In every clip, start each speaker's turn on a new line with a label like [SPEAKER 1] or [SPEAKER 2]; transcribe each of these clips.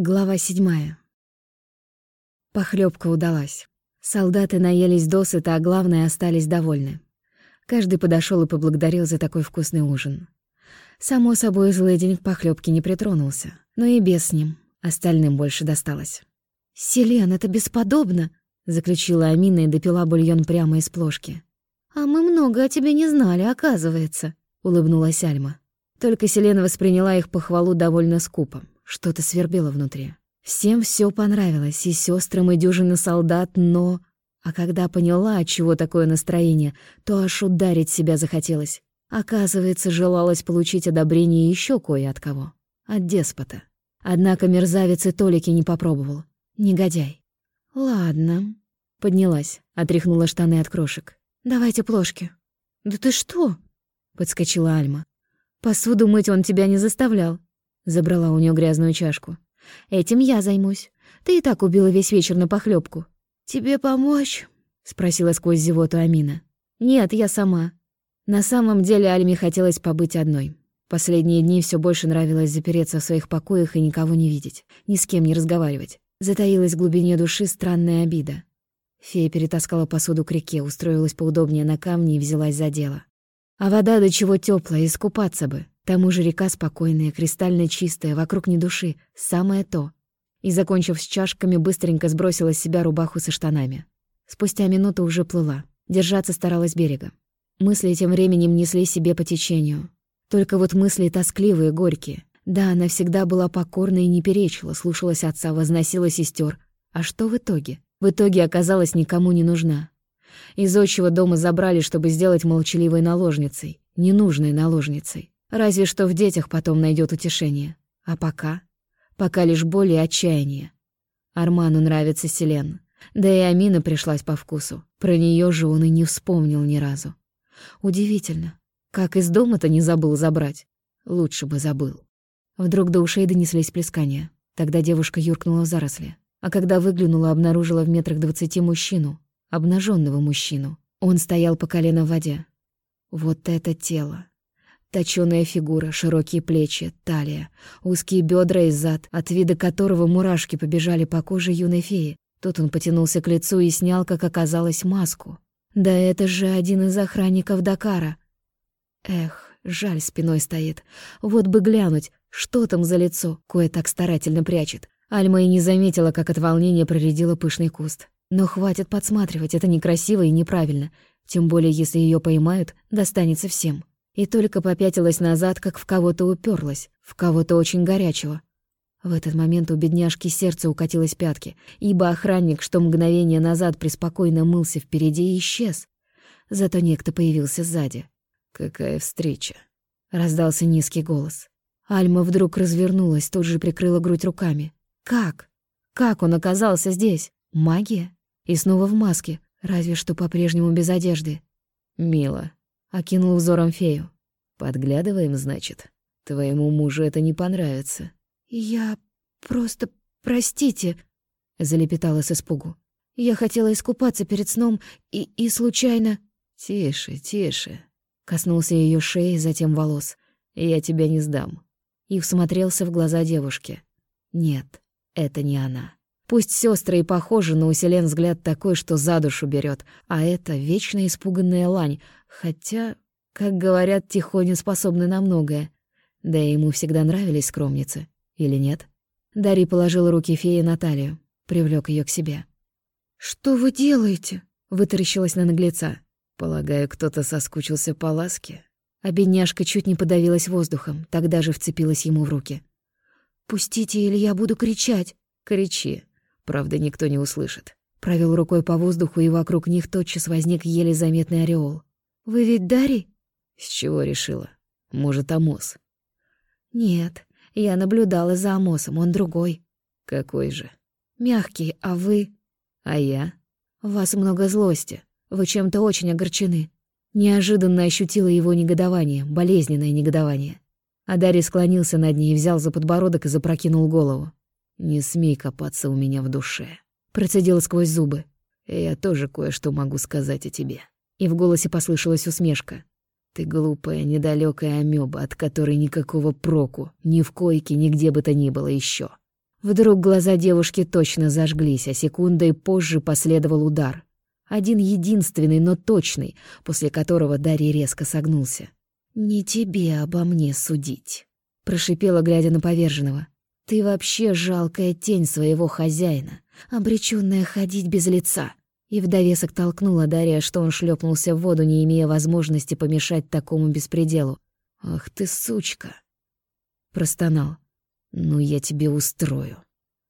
[SPEAKER 1] Глава седьмая. Похлебка удалась. Солдаты наелись досыта, а главное, остались довольны. Каждый подошел и поблагодарил за такой вкусный ужин. Само собой, злыдень к похлёбке не притронулся, но и без с ним. Остальным больше досталось. «Селен, это бесподобно!» — заключила Амина и допила бульон прямо из плошки. «А мы много о тебе не знали, оказывается», — улыбнулась Альма. Только Селена восприняла их похвалу довольно скупо. Что-то свербело внутри. Всем все понравилось, и сестрам, и дюжины солдат, но... А когда поняла, от чего такое настроение, то аж ударить себя захотелось. Оказывается, желалось получить одобрение еще кое от кого. От деспота. Однако мерзавец и толики не попробовал. Негодяй. «Ладно». Поднялась, отряхнула штаны от крошек. «Давайте плошки». «Да ты что?» — подскочила Альма. «Посуду мыть он тебя не заставлял. Забрала у нее грязную чашку. «Этим я займусь. Ты и так убила весь вечер на похлебку. «Тебе помочь?» — спросила сквозь зевоту Амина. «Нет, я сама». На самом деле Альме хотелось побыть одной. Последние дни все больше нравилось запереться в своих покоях и никого не видеть, ни с кем не разговаривать. Затаилась в глубине души странная обида. Фея перетаскала посуду к реке, устроилась поудобнее на камне и взялась за дело. А вода до чего теплая, искупаться бы тому же река спокойная, кристально чистая, вокруг ни души, самое то. И, закончив с чашками, быстренько сбросила с себя рубаху со штанами. Спустя минуту уже плыла. Держаться старалась берега. Мысли тем временем несли себе по течению. Только вот мысли тоскливые, горькие. Да, она всегда была покорна и не перечила, слушалась отца, возносила сестер. А что в итоге? В итоге оказалась никому не нужна. Из отчего дома забрали, чтобы сделать молчаливой наложницей, ненужной наложницей. Разве что в детях потом найдет утешение. А пока? Пока лишь боль и отчаяние. Арману нравится Селен. Да и Амина пришлась по вкусу. Про нее же он и не вспомнил ни разу. Удивительно. Как из дома-то не забыл забрать? Лучше бы забыл. Вдруг до ушей донеслись плескания. Тогда девушка юркнула в заросли. А когда выглянула, обнаружила в метрах двадцати мужчину. Обнаженного мужчину. Он стоял по колено в воде. Вот это тело. Точёная фигура, широкие плечи, талия, узкие бедра и зад, от вида которого мурашки побежали по коже юной феи. Тут он потянулся к лицу и снял, как оказалось, маску. Да это же один из охранников Дакара. Эх, жаль, спиной стоит. Вот бы глянуть, что там за лицо, кое так старательно прячет. Альма и не заметила, как от волнения проредила пышный куст. Но хватит подсматривать, это некрасиво и неправильно. Тем более, если ее поймают, достанется всем и только попятилась назад, как в кого-то уперлась, в кого-то очень горячего. В этот момент у бедняжки сердце укатилось пятки, ибо охранник, что мгновение назад преспокойно мылся впереди, исчез. Зато некто появился сзади. «Какая встреча!» — раздался низкий голос. Альма вдруг развернулась, тут же прикрыла грудь руками. «Как? Как он оказался здесь? Магия? И снова в маске, разве что по-прежнему без одежды».
[SPEAKER 2] «Мило,
[SPEAKER 1] Окинул взором фею.
[SPEAKER 2] «Подглядываем, значит? Твоему мужу это не понравится».
[SPEAKER 1] «Я просто... простите», — залепетала с испугу. «Я хотела искупаться перед сном и, и случайно...»
[SPEAKER 2] «Тише, тише», —
[SPEAKER 1] коснулся ее шеи, затем волос.
[SPEAKER 2] «Я тебя не сдам».
[SPEAKER 1] И всмотрелся в глаза девушки. «Нет, это не она». Пусть сестры и похожи, но у Селен взгляд такой, что за душу берет, а это вечно испуганная лань, хотя, как говорят, тихоня способны на многое. Да и ему всегда нравились скромницы, или нет? Дари положил руки феи на талию, привлек ее к себе. «Что вы делаете?» — вытаращилась на наглеца.
[SPEAKER 2] «Полагаю, кто-то соскучился по ласке?»
[SPEAKER 1] А бедняжка чуть не подавилась воздухом, тогда же вцепилась ему в руки. «Пустите, или я буду кричать!»
[SPEAKER 2] «Кричи!» Правда, никто не услышит.
[SPEAKER 1] Провел рукой по воздуху, и вокруг них тотчас возник еле заметный ореол. «Вы ведь Дарий?»
[SPEAKER 2] «С чего решила? Может, Амос?»
[SPEAKER 1] «Нет, я наблюдала за Амосом, он другой».
[SPEAKER 2] «Какой же?»
[SPEAKER 1] «Мягкий, а вы?»
[SPEAKER 2] «А я?»
[SPEAKER 1] «В вас много злости. Вы чем-то очень огорчены». Неожиданно ощутила его негодование, болезненное негодование. Адари склонился над ней, взял за подбородок и запрокинул голову.
[SPEAKER 2] «Не смей копаться у меня в душе», —
[SPEAKER 1] процедила сквозь зубы.
[SPEAKER 2] «Я тоже кое-что могу сказать о тебе».
[SPEAKER 1] И в голосе послышалась усмешка.
[SPEAKER 2] «Ты глупая, недалекая амеба, от которой никакого проку, ни в койке, ни где бы то ни было еще.
[SPEAKER 1] Вдруг глаза девушки точно зажглись, а секундой позже последовал удар. Один единственный, но точный, после которого Дарья резко согнулся. «Не тебе обо мне судить», — прошипела, глядя на поверженного. «Ты вообще жалкая тень своего хозяина, обречённая ходить без лица». И в довесок толкнула Дарья, что он шлепнулся в воду, не имея возможности помешать такому беспределу. «Ах ты, сучка!» Простонал. «Ну, я тебе устрою».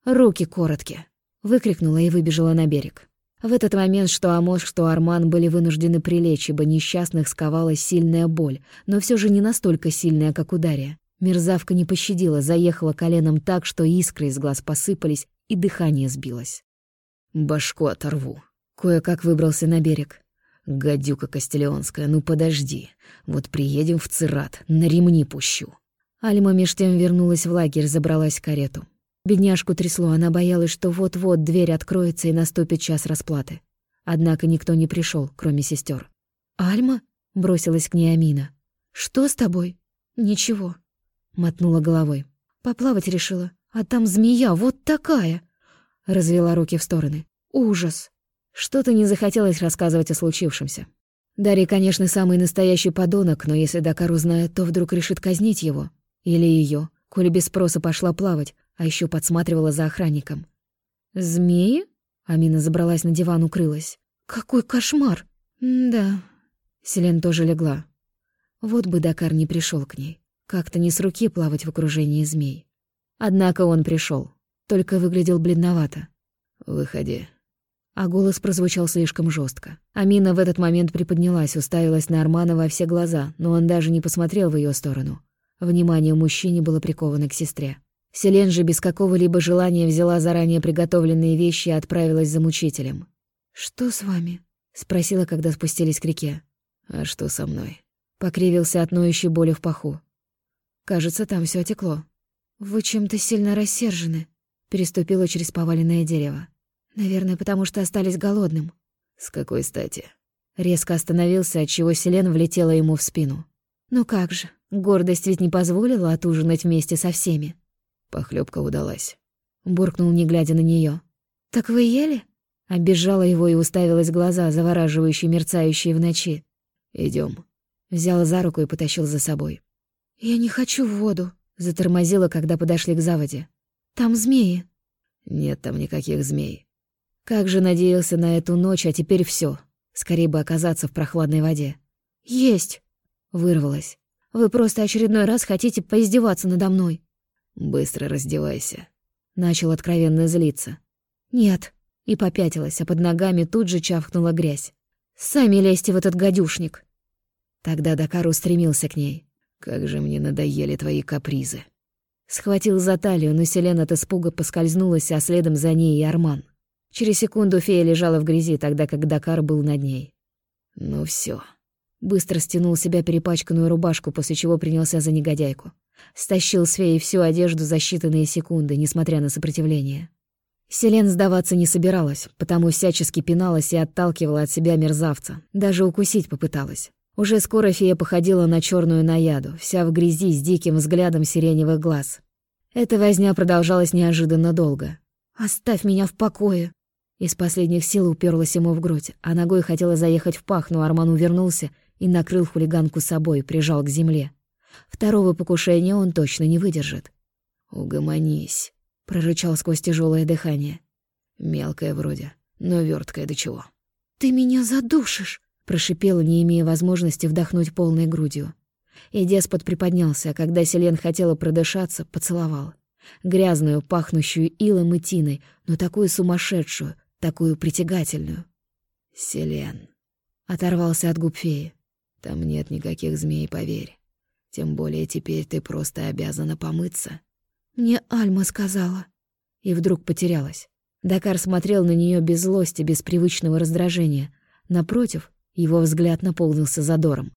[SPEAKER 1] «Руки короткие!» Выкрикнула и выбежала на берег. В этот момент что Амош, что Арман были вынуждены прилечь, ибо несчастных сковала сильная боль, но все же не настолько сильная, как у Дарья. Мерзавка не пощадила, заехала коленом так, что искры из глаз посыпались, и дыхание сбилось. «Башку оторву». Кое-как выбрался на берег. «Гадюка Кастелеонская, ну подожди. Вот приедем в Цират, на ремни пущу». Альма меж тем вернулась в лагерь, забралась в карету. Бедняжку трясло, она боялась, что вот-вот дверь откроется и наступит час расплаты. Однако никто не пришел, кроме сестер. «Альма?» — бросилась к ней Амина. «Что с тобой?» «Ничего», — мотнула головой. «Поплавать решила, а там змея вот такая!» Развела руки в стороны. «Ужас!» Что-то не захотелось рассказывать о случившемся. Дарья, конечно, самый настоящий подонок, но если Дакар узнает, то вдруг решит казнить его. Или ее, коли без спроса пошла плавать, а еще подсматривала за охранником. «Змеи?» Амина забралась на диван, укрылась. «Какой кошмар!» «Да». Селен тоже легла. Вот бы Дакар не пришел к ней. Как-то не с руки плавать в окружении змей. Однако он пришел, только выглядел бледновато. «Выходи». А голос прозвучал слишком жестко. Амина в этот момент приподнялась, уставилась на Армана во все глаза, но он даже не посмотрел в ее сторону. Внимание мужчине было приковано к сестре. Селен же без какого-либо желания взяла заранее приготовленные вещи и отправилась за мучителем. «Что с вами?» — спросила, когда спустились к реке. «А что со мной?» Покривился от ноющей боли в паху. «Кажется, там все отекло». «Вы чем-то сильно рассержены», — переступила через поваленное дерево. «Наверное, потому что остались голодным». «С какой стати?» Резко остановился, отчего Селен влетела ему в спину. «Ну как же, Гордость ведь не позволила отужинать вместе со всеми. Похлебка удалась. Буркнул, не глядя на нее. «Так вы ели?» Обежала его и уставилась глаза, завораживающие, мерцающие в ночи. Идем. Взял за руку и потащил за собой. «Я не хочу в воду», — затормозила, когда подошли к заводе. «Там змеи». «Нет там никаких змей». Как же надеялся на эту ночь, а теперь все. Скорее бы оказаться в прохладной воде. «Есть!» — вырвалась. Вы просто очередной раз хотите поиздеваться надо мной. Быстро раздевайся. Начал откровенно злиться. Нет. И попятилась, а под ногами тут же чавкнула грязь. Сами лезьте в этот гадюшник. Тогда Дакар устремился к ней. Как же мне надоели твои капризы. Схватил за талию, но Селена от испуга поскользнулась, а следом за ней и Арман. Через секунду фея лежала в грязи, тогда как Дакар был над ней. Ну все. Быстро стянул себя перепачканную рубашку, после чего принялся за негодяйку. Стащил с феи всю одежду за считанные секунды, несмотря на сопротивление. Селен сдаваться не собиралась, потому всячески пиналась и отталкивала от себя мерзавца. Даже укусить попыталась. Уже скоро фея походила на черную наяду, вся в грязи с диким взглядом сиреневых глаз. Эта возня продолжалась неожиданно долго. «Оставь меня в покое!» Из последних сил уперлась ему в грудь, а ногой хотела заехать в пах, но Арман увернулся и накрыл хулиганку собой, прижал к земле. Второго покушения он точно не выдержит. «Угомонись», — прорычал сквозь тяжелое дыхание. «Мелкая вроде, но верткая до чего». «Ты меня задушишь», — прошипела, не имея возможности вдохнуть полной грудью. И деспот приподнялся, а когда Селен хотела продышаться, поцеловал. Грязную, пахнущую илом и тиной, но такую сумасшедшую, такую притягательную. «Селен», — оторвался от губ феи. Там нет никаких змей, поверь. Тем более теперь ты просто обязана помыться. Мне Альма сказала. И вдруг потерялась. Дакар смотрел на нее без злости, без привычного раздражения. Напротив, его взгляд наполнился задором.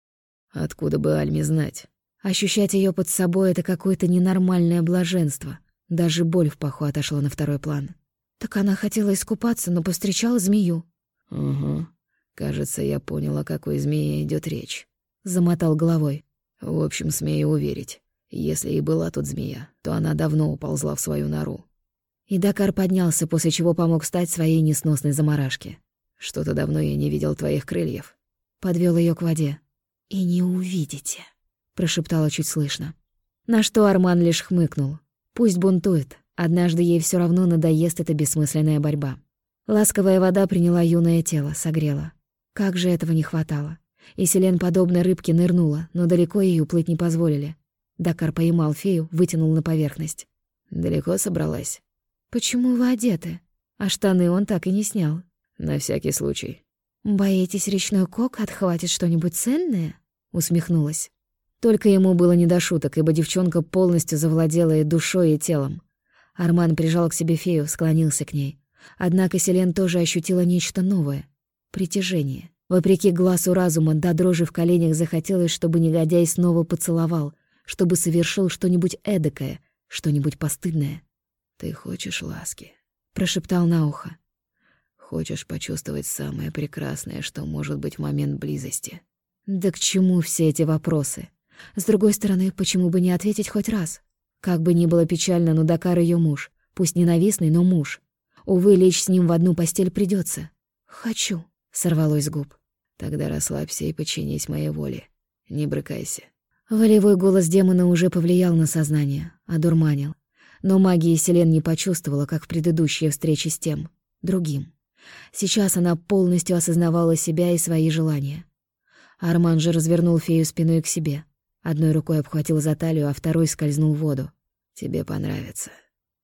[SPEAKER 1] Откуда бы Альме знать? Ощущать ее под собой — это какое-то ненормальное блаженство. Даже боль в паху отошла на второй план. Так она хотела искупаться, но повстречала змею. Угу. Кажется, я понял, о какой змее идет речь. Замотал головой. В общем, смею уверить, если и была тут змея, то она давно уползла в свою нору. И Дакар поднялся, после чего помог встать своей несносной заморашке.
[SPEAKER 2] «Что-то давно я не видел твоих крыльев».
[SPEAKER 1] Подвел ее к воде. «И не увидите», — прошептала чуть слышно. На что Арман лишь хмыкнул. Пусть бунтует, однажды ей все равно надоест эта бессмысленная борьба. Ласковая вода приняла юное тело, согрела. Как же этого не хватало. И Селен, подобно рыбке, нырнула, но далеко ей уплыть не позволили. Дакар поймал фею, вытянул на поверхность.
[SPEAKER 2] «Далеко собралась?»
[SPEAKER 1] «Почему вы одеты?» А штаны он так и не снял.
[SPEAKER 2] «На всякий случай».
[SPEAKER 1] «Боитесь, речной кок отхватит что-нибудь ценное?» Усмехнулась. Только ему было не до шуток, ибо девчонка полностью завладела и душой, и телом. Арман прижал к себе фею, склонился к ней. Однако Селен тоже ощутила нечто новое — притяжение. Вопреки глазу разума, до дрожи в коленях захотелось, чтобы негодяй снова поцеловал, чтобы совершил что-нибудь эдакое, что-нибудь постыдное.
[SPEAKER 2] «Ты хочешь ласки?»
[SPEAKER 1] — прошептал на ухо.
[SPEAKER 2] «Хочешь почувствовать самое прекрасное, что может быть в момент близости?»
[SPEAKER 1] Да к чему все эти вопросы? С другой стороны, почему бы не ответить хоть раз? Как бы ни было печально, но Дакар ее муж. Пусть ненавистный, но муж. Увы, лечь с ним в одну постель придется. «Хочу», — сорвалось с губ.
[SPEAKER 2] Тогда расслабься и подчинись моей воле. Не брыкайся.
[SPEAKER 1] Волевой голос демона уже повлиял на сознание, одурманил. Но магии Селен не почувствовала, как в предыдущей встрече с тем, другим. Сейчас она полностью осознавала себя и свои желания. Арман же развернул фею спиной к себе. Одной рукой обхватил за талию, а второй скользнул в воду.
[SPEAKER 2] «Тебе понравится».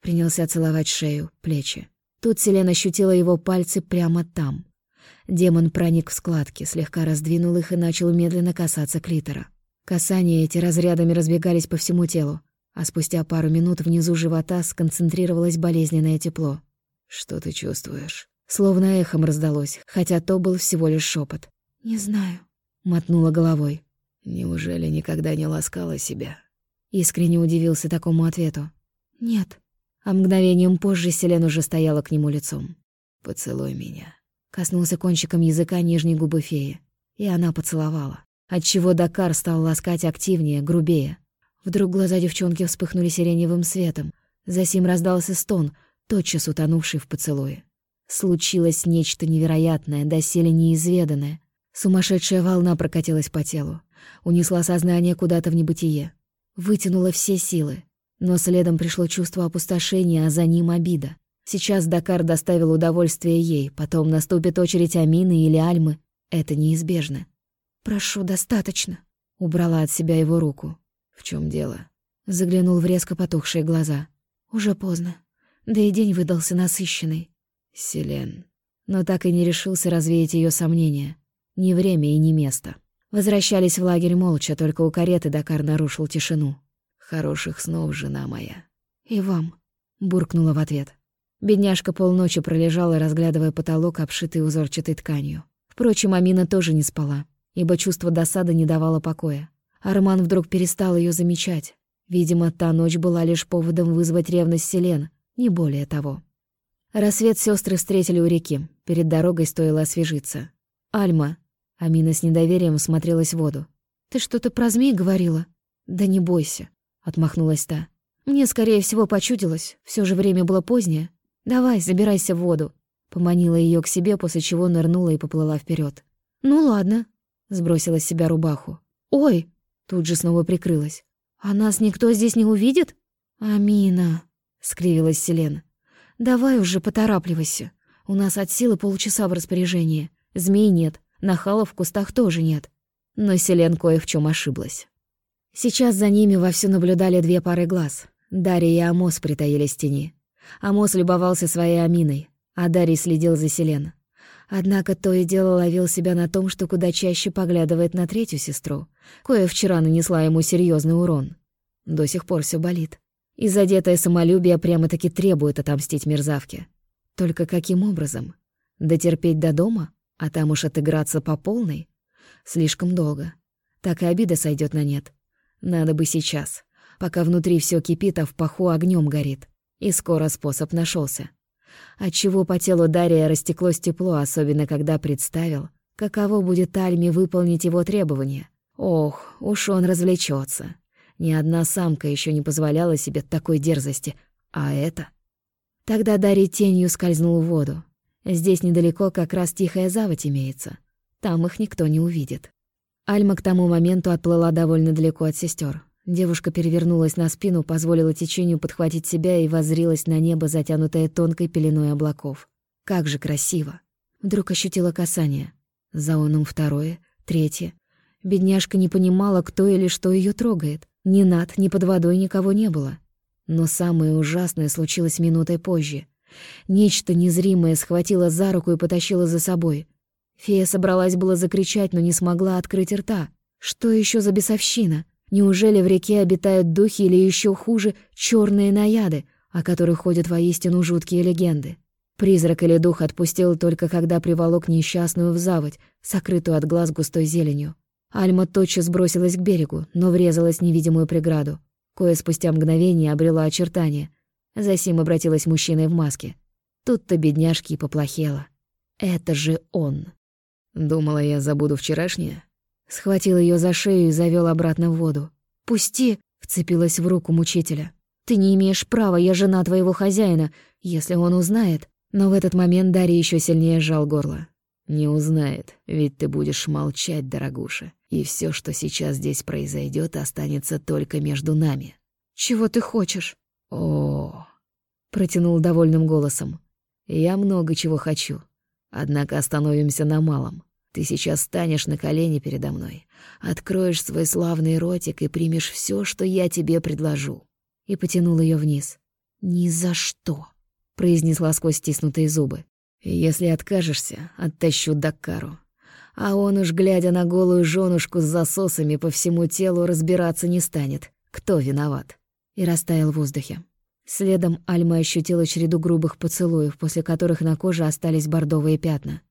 [SPEAKER 1] Принялся целовать шею, плечи. Тут Селен ощутила его пальцы прямо там. Демон проник в складки, слегка раздвинул их и начал медленно касаться клитора. Касания эти разрядами разбегались по всему телу, а спустя пару минут внизу живота сконцентрировалось болезненное тепло.
[SPEAKER 2] «Что ты чувствуешь?»
[SPEAKER 1] Словно эхом раздалось, хотя то был всего лишь шепот. «Не знаю», — мотнула головой.
[SPEAKER 2] «Неужели никогда не ласкала себя?»
[SPEAKER 1] Искренне удивился такому ответу. «Нет». А мгновением позже Селен уже стояла к нему лицом.
[SPEAKER 2] «Поцелуй меня».
[SPEAKER 1] Коснулся кончиком языка нижней губы феи. И она поцеловала. Отчего Дакар стал ласкать активнее, грубее. Вдруг глаза девчонки вспыхнули сиреневым светом. Засим раздался стон, тотчас утонувший в поцелуе. Случилось нечто невероятное, доселе неизведанное. Сумасшедшая волна прокатилась по телу. Унесла сознание куда-то в небытие. Вытянула все силы. Но следом пришло чувство опустошения, а за ним обида. Сейчас Дакар доставил удовольствие ей, потом наступит очередь Амины или Альмы. Это неизбежно. «Прошу, достаточно», — убрала от себя его руку.
[SPEAKER 2] «В чем дело?»
[SPEAKER 1] Заглянул в резко потухшие глаза. «Уже поздно. Да и день выдался насыщенный».
[SPEAKER 2] «Селен».
[SPEAKER 1] Но так и не решился развеять ее сомнения. Ни время и ни место. Возвращались в лагерь молча, только у кареты Дакар нарушил тишину.
[SPEAKER 2] «Хороших снов, жена моя».
[SPEAKER 1] «И вам», — буркнула в ответ. Бедняжка полночи пролежала, разглядывая потолок, обшитый узорчатой тканью. Впрочем, Амина тоже не спала, ибо чувство досады не давало покоя. Арман вдруг перестал ее замечать. Видимо, та ночь была лишь поводом вызвать ревность Селен, не более того. Рассвет сестры встретили у реки. Перед дорогой стоило освежиться. «Альма». Амина с недоверием смотрелась в воду. «Ты что-то про змей говорила?» «Да не бойся», — отмахнулась та. «Мне, скорее всего, почудилось. Все же время было позднее. «Давай, забирайся в воду», — поманила ее к себе, после чего нырнула и поплыла вперед. «Ну ладно», — сбросила с себя рубаху. «Ой!» — тут же снова прикрылась. «А нас никто здесь не увидит?» «Амина», — скривилась Селена. «Давай уже поторапливайся. У нас от силы полчаса в распоряжении. Змей нет, нахалов в кустах тоже нет». Но Селен кое в чем ошиблась. Сейчас за ними вовсю наблюдали две пары глаз. Дарья и Амос притаились в тени. Амос любовался своей Аминой, а Дарий следил за Селен. Однако то и дело ловил себя на том, что куда чаще поглядывает на третью сестру, кое вчера нанесла ему серьезный урон. До сих пор все болит. И задетое самолюбие прямо-таки требует отомстить мерзавке. Только каким образом? Дотерпеть до дома, а там уж отыграться по полной? Слишком долго. Так и обида сойдет на нет. Надо бы сейчас, пока внутри все кипит, а в паху огнем горит. И скоро способ нашелся. Отчего по телу Дария растеклось тепло, особенно когда представил, каково будет Альме выполнить его требования. Ох, уж он развлечется. Ни одна самка еще не позволяла себе такой дерзости, а это... Тогда Дарий тенью скользнул в воду. Здесь недалеко как раз тихая заводь имеется. Там их никто не увидит. Альма к тому моменту отплыла довольно далеко от сестер. Девушка перевернулась на спину, позволила течению подхватить себя и воззрилась на небо, затянутое тонкой пеленой облаков. Как же красиво! Вдруг ощутила касание. За оном второе, третье. Бедняжка не понимала, кто или что ее трогает. Ни над, ни под водой никого не было. Но самое ужасное случилось минутой позже. Нечто незримое схватило за руку и потащило за собой. Фея собралась было закричать, но не смогла открыть рта. Что еще за бесовщина? Неужели в реке обитают духи или еще хуже черные наяды, о которых ходят воистину жуткие легенды? Призрак или дух отпустил только когда приволок несчастную в заводь, сокрытую от глаз густой зеленью. Альма тотчас бросилась к берегу, но врезалась в невидимую преграду. Кое спустя мгновение обрела очертания. Засим обратилась мужчиной в маске. Тут-то бедняжке и поплохело. Это же он.
[SPEAKER 2] Думала, я забуду вчерашнее.
[SPEAKER 1] Схватил ее за шею и завел обратно в воду. «Пусти!» — вцепилась в руку мучителя. «Ты не имеешь права, я жена твоего хозяина, если он узнает». Но в этот момент Дарья еще сильнее сжал горло.
[SPEAKER 2] «Не узнает, ведь ты будешь молчать, дорогуша, и все, что сейчас здесь произойдет, останется только между нами».
[SPEAKER 1] «Чего ты хочешь?»
[SPEAKER 2] «О,
[SPEAKER 1] протянул довольным голосом.
[SPEAKER 2] Я много чего хочу. Однако остановимся на малом. Ты сейчас станешь на колени передо мной, откроешь свой славный ротик и примешь все, что я тебе предложу.
[SPEAKER 1] И потянул ее вниз. Ни за что, произнесла сквозь стиснутые зубы.
[SPEAKER 2] Если откажешься, оттащу Дакару. А он уж, глядя на голую женушку с засосами по всему телу, разбираться не станет, кто виноват.
[SPEAKER 1] И растаял в воздухе. Следом Альма ощутила череду грубых поцелуев, после которых на коже остались бордовые пятна.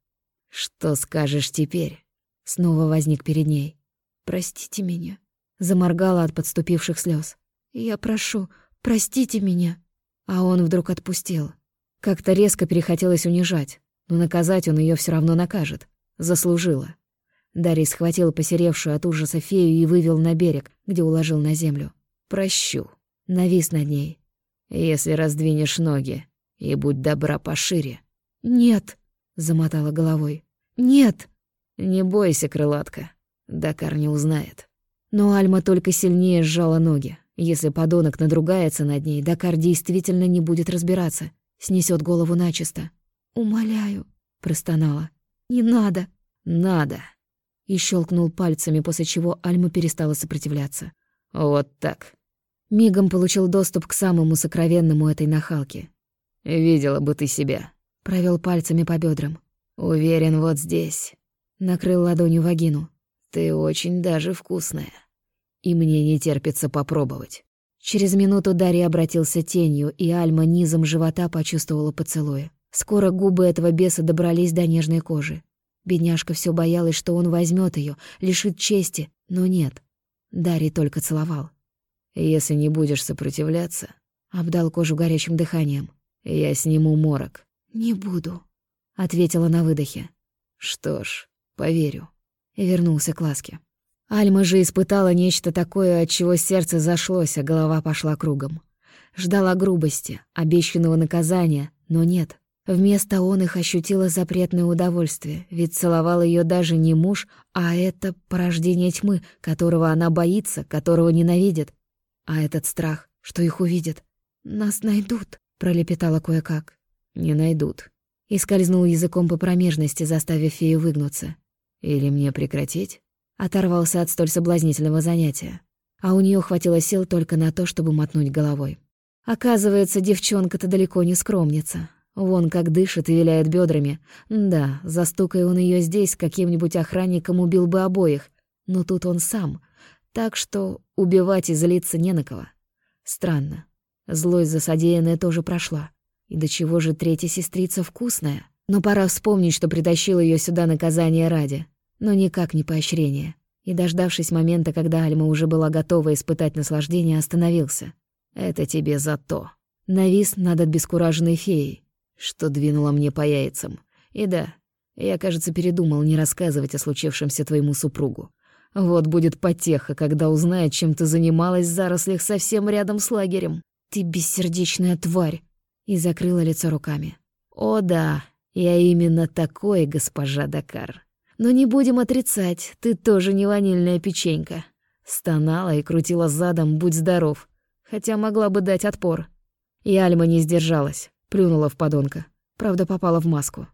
[SPEAKER 2] «Что скажешь теперь?»
[SPEAKER 1] Снова возник перед ней. «Простите меня». Заморгала от подступивших слез. «Я прошу, простите меня». А он вдруг отпустил. Как-то резко перехотелось унижать, но наказать он ее все равно накажет. Заслужила. Дарий схватил посеревшую от ужаса фею и вывел на берег, где уложил на землю.
[SPEAKER 2] «Прощу».
[SPEAKER 1] Навис над ней.
[SPEAKER 2] «Если раздвинешь ноги, и будь добра пошире».
[SPEAKER 1] «Нет», — замотала головой. «Нет!»
[SPEAKER 2] «Не бойся, крылатка. Дакар не узнает».
[SPEAKER 1] Но Альма только сильнее сжала ноги. Если подонок надругается над ней, Дакар действительно не будет разбираться. Снесет голову начисто. «Умоляю», — простонала. «Не надо».
[SPEAKER 2] «Надо».
[SPEAKER 1] И щелкнул пальцами, после чего Альма перестала сопротивляться.
[SPEAKER 2] «Вот так».
[SPEAKER 1] Мигом получил доступ к самому сокровенному этой нахалке.
[SPEAKER 2] «Видела бы ты себя».
[SPEAKER 1] Провел пальцами по бедрам.
[SPEAKER 2] Уверен, вот здесь.
[SPEAKER 1] Накрыл ладонью вагину.
[SPEAKER 2] Ты очень даже вкусная. И мне не терпится попробовать.
[SPEAKER 1] Через минуту Дарья обратился тенью, и Альма низом живота почувствовала поцелуй. Скоро губы этого беса добрались до нежной кожи. Бедняжка все боялась, что он возьмет ее, лишит чести, но нет. Дарий только целовал.
[SPEAKER 2] «Если не будешь сопротивляться...»
[SPEAKER 1] Обдал кожу горячим дыханием.
[SPEAKER 2] «Я сниму морок».
[SPEAKER 1] «Не буду», — ответила на выдохе.
[SPEAKER 2] «Что ж, поверю».
[SPEAKER 1] И вернулся к ласке. Альма же испытала нечто такое, от чего сердце зашлось, а голова пошла кругом. Ждала грубости, обещанного наказания, но нет. Вместо он их ощутила запретное удовольствие, ведь целовал ее даже не муж, а это порождение тьмы, которого она боится, которого ненавидит. А этот страх, что их увидят. «Нас найдут», — пролепетала кое-как.
[SPEAKER 2] «Не найдут»,
[SPEAKER 1] и скользнул языком по промежности, заставив фею выгнуться.
[SPEAKER 2] «Или мне прекратить?»
[SPEAKER 1] Оторвался от столь соблазнительного занятия. А у нее хватило сил только на то, чтобы мотнуть головой. Оказывается, девчонка-то далеко не скромница. Вон как дышит и виляет бедрами. Да, застукая он ее здесь, каким-нибудь охранником убил бы обоих. Но тут он сам. Так что убивать и злиться не на кого. Странно. Злость за содеянное тоже прошла. И до чего же третья сестрица вкусная? Но пора вспомнить, что притащил ее сюда наказание ради. Но никак не поощрение. И, дождавшись момента, когда Альма уже была готова испытать наслаждение, остановился.
[SPEAKER 2] «Это тебе за то».
[SPEAKER 1] Навис над обескураженной феей.
[SPEAKER 2] Что двинуло мне по яйцам. И да, я, кажется, передумал не рассказывать о случившемся твоему супругу. Вот будет потеха, когда узнает, чем ты занималась в зарослях совсем рядом с лагерем.
[SPEAKER 1] Ты бессердечная тварь. и закрыла лицо руками.
[SPEAKER 2] «О да, я именно такой, госпожа Дакар. Но не будем отрицать, ты тоже не ванильная печенька. Стонала и крутила задом, будь здоров. Хотя могла бы дать отпор. И Альма не сдержалась, плюнула в подонка. Правда, попала в маску.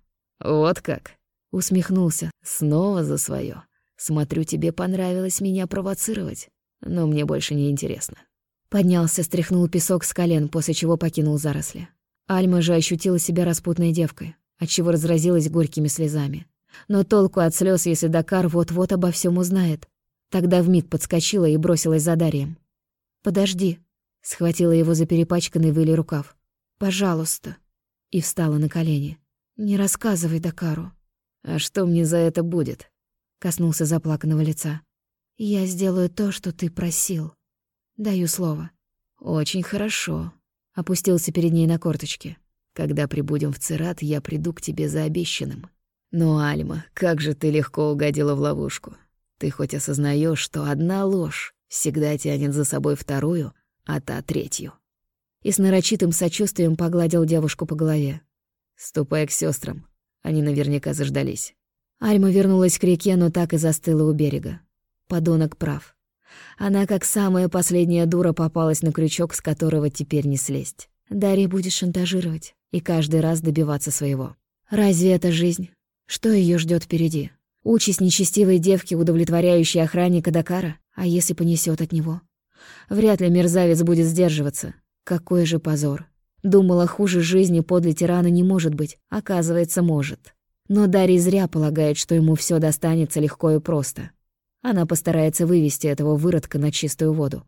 [SPEAKER 2] «Вот как?» — усмехнулся. «Снова за свое. Смотрю, тебе понравилось меня провоцировать. Но мне больше не интересно».
[SPEAKER 1] Поднялся, стряхнул песок с колен, после чего покинул заросли. Альма же ощутила себя распутной девкой, отчего разразилась горькими слезами. Но толку от слез, если Дакар вот-вот обо всем узнает. Тогда вмиг подскочила и бросилась за Дарием. «Подожди», — схватила его за перепачканный выли рукав. «Пожалуйста». И встала на колени. «Не рассказывай Дакару».
[SPEAKER 2] «А что мне за это будет?» — коснулся заплаканного лица.
[SPEAKER 1] «Я сделаю то, что ты просил». Даю слово.
[SPEAKER 2] Очень хорошо. Опустился перед ней на корточки. Когда прибудем в Цират, я приду к тебе за обещанным. Но, Альма, как же ты легко угодила в ловушку. Ты хоть осознаешь, что одна ложь всегда тянет за собой вторую, а та третью.
[SPEAKER 1] И с нарочитым сочувствием погладил девушку по голове.
[SPEAKER 2] Ступай к сестрам, они наверняка заждались.
[SPEAKER 1] Альма вернулась к реке, но так и застыла у берега. Подонок прав. Она, как самая последняя дура, попалась на крючок, с которого теперь не слезть. Дарья будет шантажировать и каждый раз добиваться своего. Разве это жизнь? Что ее ждет впереди? Участь нечестивой девки, удовлетворяющей охранника Дакара? А если понесет от него? Вряд ли мерзавец будет сдерживаться. Какой же позор. Думала, хуже жизни подле тирана не может быть. Оказывается, может. Но Дарья зря полагает, что ему все достанется легко и просто. Она постарается вывести этого выродка на чистую воду.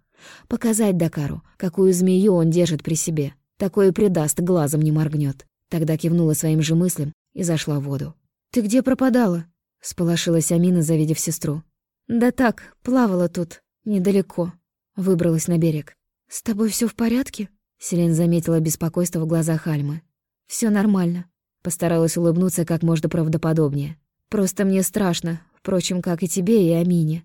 [SPEAKER 1] Показать Дакару, какую змею он держит при себе. Такое предаст, глазом не моргнет. Тогда кивнула своим же мыслям и зашла в воду. «Ты где пропадала?» — сполошилась Амина, завидев сестру. «Да так, плавала тут, недалеко». Выбралась на берег. «С тобой все в порядке?» Селен заметила беспокойство в глазах Альмы. Все нормально». Постаралась улыбнуться как можно правдоподобнее. «Просто мне страшно, Впрочем, как и тебе и Амине.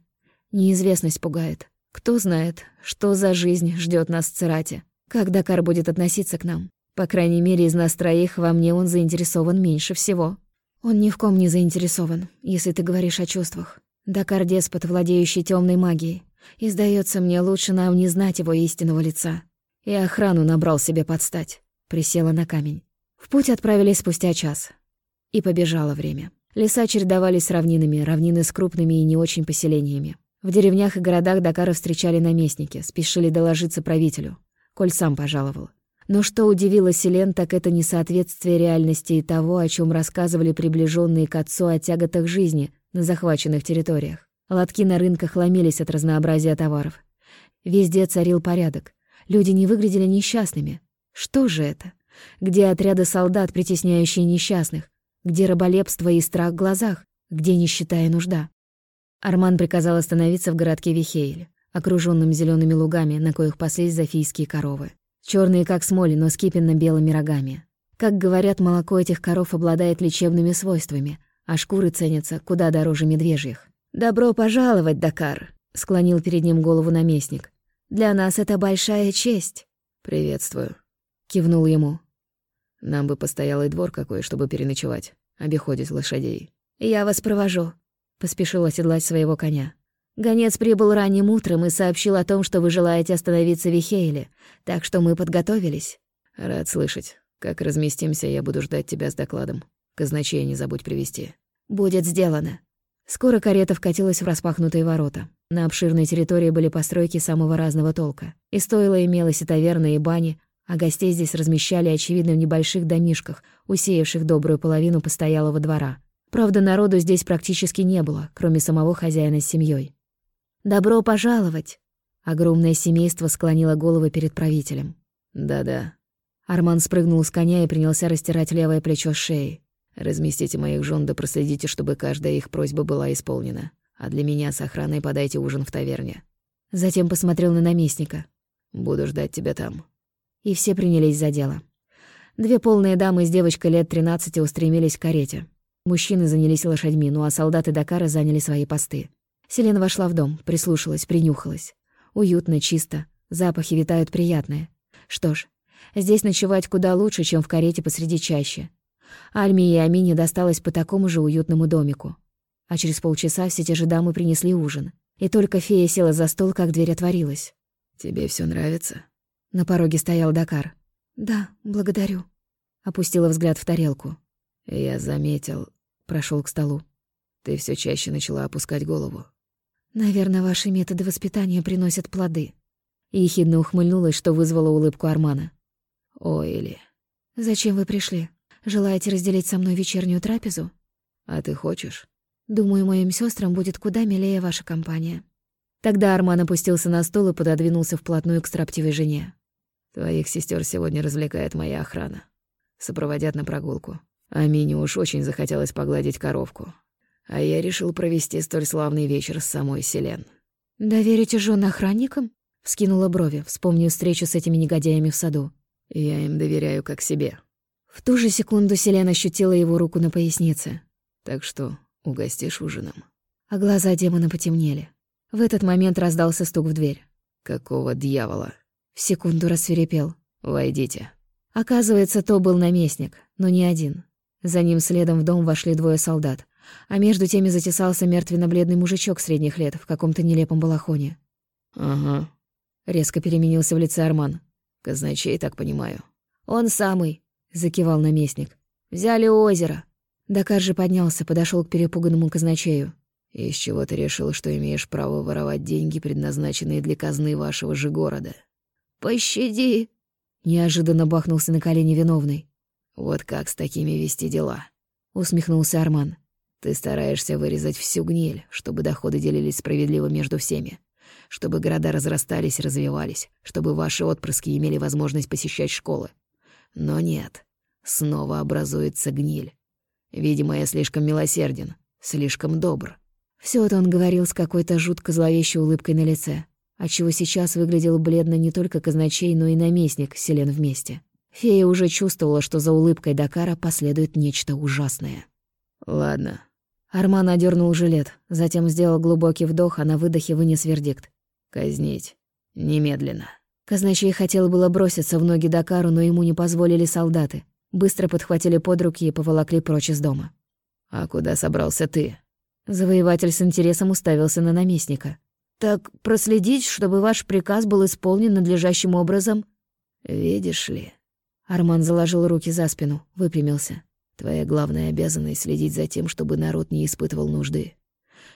[SPEAKER 1] Неизвестность пугает. Кто знает, что за жизнь ждет нас в Церате. Как Дакар будет относиться к нам. По крайней мере, из нас троих во мне он заинтересован меньше всего. Он ни в ком не заинтересован, если ты говоришь о чувствах. Дакар — деспот, владеющий темной магией. И, сдается мне, лучше нам не знать его истинного лица. И охрану набрал себе подстать. Присела на камень. В путь отправились спустя час. И побежало время. Леса чередовались с равнинами, равнины с крупными и не очень поселениями. В деревнях и городах Дакара встречали наместники, спешили доложиться правителю. Коль сам пожаловал. Но что удивило Селен, так это несоответствие реальности и того, о чем рассказывали приближенные к отцу о тяготах жизни на захваченных территориях. Лотки на рынках ломились от разнообразия товаров. Везде царил порядок. Люди не выглядели несчастными. Что же это? Где отряды солдат, притесняющие несчастных? Где раболепство и страх в глазах? Где нищета и нужда? Арман приказал остановиться в городке Вихейль, окруженном зелеными лугами, на коих паслись зафийские коровы. Черные как смоли, но с кипенно-белыми рогами. Как говорят, молоко этих коров обладает лечебными свойствами, а шкуры ценятся куда дороже медвежьих. «Добро пожаловать, Дакар!» — склонил перед ним голову наместник. «Для нас это большая честь».
[SPEAKER 2] «Приветствую», —
[SPEAKER 1] кивнул ему.
[SPEAKER 2] «Нам бы постоялый двор какой, чтобы переночевать» обиходить лошадей.
[SPEAKER 1] «Я вас провожу», — поспешил оседлать своего коня. «Гонец прибыл ранним утром и сообщил о том, что вы желаете остановиться в Вихейле, так что мы подготовились».
[SPEAKER 2] «Рад слышать. Как разместимся, я буду ждать тебя с докладом. Казначея не забудь привести.
[SPEAKER 1] «Будет сделано». Скоро карета вкатилась в распахнутые ворота. На обширной территории были постройки самого разного толка. И стоило имелось и таверны, и бани, а гостей здесь размещали, очевидно, в небольших домишках, усеявших добрую половину постоялого двора. Правда, народу здесь практически не было, кроме самого хозяина с семьей. «Добро пожаловать!» Огромное семейство склонило головы перед правителем.
[SPEAKER 2] «Да-да».
[SPEAKER 1] Арман спрыгнул с коня и принялся растирать левое плечо шеи.
[SPEAKER 2] «Разместите моих жен да проследите, чтобы каждая их просьба была исполнена. А для меня с охраной подайте ужин в таверне».
[SPEAKER 1] Затем посмотрел на наместника.
[SPEAKER 2] «Буду ждать тебя там»
[SPEAKER 1] и все принялись за дело. Две полные дамы с девочкой лет 13 устремились к карете. Мужчины занялись лошадьми, ну а солдаты Дакара заняли свои посты. Селена вошла в дом, прислушалась, принюхалась. Уютно, чисто, запахи витают приятные. Что ж, Здесь ночевать куда лучше, чем в карете посреди чащи. Альме и Амине досталось по такому же уютному домику. А через полчаса все те же дамы принесли ужин. И только фея села за стол, как дверь отворилась.
[SPEAKER 2] «Тебе все нравится?»
[SPEAKER 1] На пороге стоял Дакар. «Да, благодарю». Опустила взгляд в тарелку.
[SPEAKER 2] «Я заметил...» Прошел к столу. «Ты все чаще начала опускать голову».
[SPEAKER 1] «Наверное, ваши методы воспитания приносят плоды». Ехидно ухмыльнулась, что вызвало улыбку Армана.
[SPEAKER 2] «Ой, или...»
[SPEAKER 1] «Зачем вы пришли? Желаете разделить со мной вечернюю трапезу?»
[SPEAKER 2] «А ты хочешь?»
[SPEAKER 1] «Думаю, моим сестрам будет куда милее ваша компания». Тогда Арман опустился на стол и пододвинулся вплотную к строптивой жене.
[SPEAKER 2] «Твоих сестер сегодня развлекает моя охрана. Сопроводят на прогулку. А Мине уж очень захотелось погладить коровку. А я решил провести столь славный вечер с самой Селен».
[SPEAKER 1] «Доверите жён охранникам?» — вскинула брови, вспомнив встречу с этими негодяями в саду.
[SPEAKER 2] «Я им доверяю как себе».
[SPEAKER 1] В ту же секунду Селена ощутила его руку на пояснице.
[SPEAKER 2] «Так что угостишь ужином?»
[SPEAKER 1] А глаза демона потемнели. В этот момент раздался стук в дверь.
[SPEAKER 2] «Какого дьявола?»
[SPEAKER 1] В секунду рассверепел.
[SPEAKER 2] «Войдите».
[SPEAKER 1] Оказывается, то был наместник, но не один. За ним следом в дом вошли двое солдат, а между теми затесался мертвенно-бледный мужичок средних лет в каком-то нелепом балахоне.
[SPEAKER 2] «Ага», —
[SPEAKER 1] резко переменился в лице Арман.
[SPEAKER 2] «Казначей, так понимаю».
[SPEAKER 1] «Он самый», — закивал наместник. «Взяли озеро». Дакар же поднялся, подошел к перепуганному казначею.
[SPEAKER 2] «Из чего ты решил, что имеешь право воровать деньги, предназначенные для казны вашего же города?»
[SPEAKER 1] «Пощади!» — неожиданно бахнулся на колени виновный.
[SPEAKER 2] «Вот как с такими вести дела?»
[SPEAKER 1] — усмехнулся Арман.
[SPEAKER 2] «Ты стараешься вырезать всю гниль, чтобы доходы делились справедливо между всеми, чтобы города разрастались и развивались, чтобы ваши отпрыски имели возможность посещать школы. Но нет, снова образуется гниль. Видимо, я слишком милосерден, слишком добр».
[SPEAKER 1] Все это он говорил с какой-то жутко зловещей улыбкой на лице, отчего сейчас выглядел бледно не только казначей, но и наместник, Селен вместе. Фея уже чувствовала, что за улыбкой Дакара последует нечто ужасное.
[SPEAKER 2] «Ладно».
[SPEAKER 1] Арман одернул жилет, затем сделал глубокий вдох, а на выдохе вынес вердикт.
[SPEAKER 2] «Казнить. Немедленно».
[SPEAKER 1] Казначей хотел было броситься в ноги Дакару, но ему не позволили солдаты. Быстро подхватили под руки и поволокли прочь из дома.
[SPEAKER 2] «А куда собрался ты?»
[SPEAKER 1] Завоеватель с интересом уставился на наместника. «Так проследить, чтобы ваш приказ был исполнен надлежащим образом?»
[SPEAKER 2] «Видишь ли...»
[SPEAKER 1] Арман заложил руки за спину, выпрямился.
[SPEAKER 2] «Твоя главная обязанность — следить за тем, чтобы народ не испытывал нужды,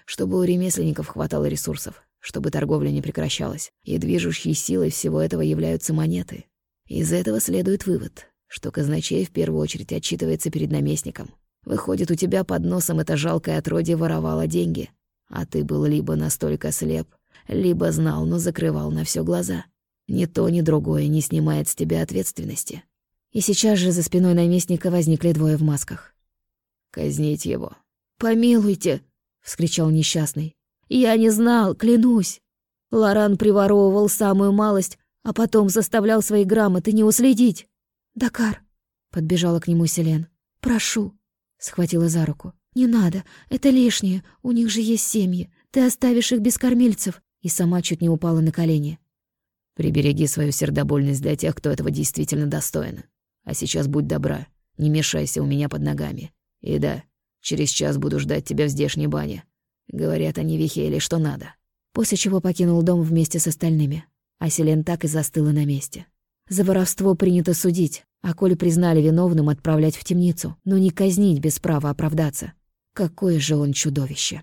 [SPEAKER 2] чтобы у ремесленников хватало ресурсов, чтобы торговля не прекращалась, и движущей силой всего этого являются монеты. Из этого следует вывод, что казначей в первую очередь отчитывается перед наместником. Выходит, у тебя под носом это жалкое отродье воровало деньги, а ты был либо настолько слеп, либо знал, но закрывал на все глаза. Ни то, ни другое не снимает с тебя ответственности.
[SPEAKER 1] И сейчас же за спиной наместника возникли двое в масках.
[SPEAKER 2] «Казнить его».
[SPEAKER 1] «Помилуйте!» — вскричал несчастный. «Я не знал, клянусь. Лоран приворовывал самую малость, а потом заставлял свои грамоты не уследить». «Дакар!» — подбежала к нему Селен. «Прошу!» — схватила за руку. «Не надо, это лишнее, у них же есть семьи. Ты оставишь их без кормильцев!» И сама чуть не упала на колени.
[SPEAKER 2] «Прибереги свою сердобольность для тех, кто этого действительно достоин. А сейчас будь добра, не мешайся у меня под ногами. И да, через час буду ждать тебя в здешней бане. Говорят они Вихеле, что надо».
[SPEAKER 1] После чего покинул дом вместе с остальными, а Селен так и застыла на месте. За воровство принято судить, а коли признали виновным, отправлять в темницу, но не казнить без права оправдаться. Какое же он чудовище!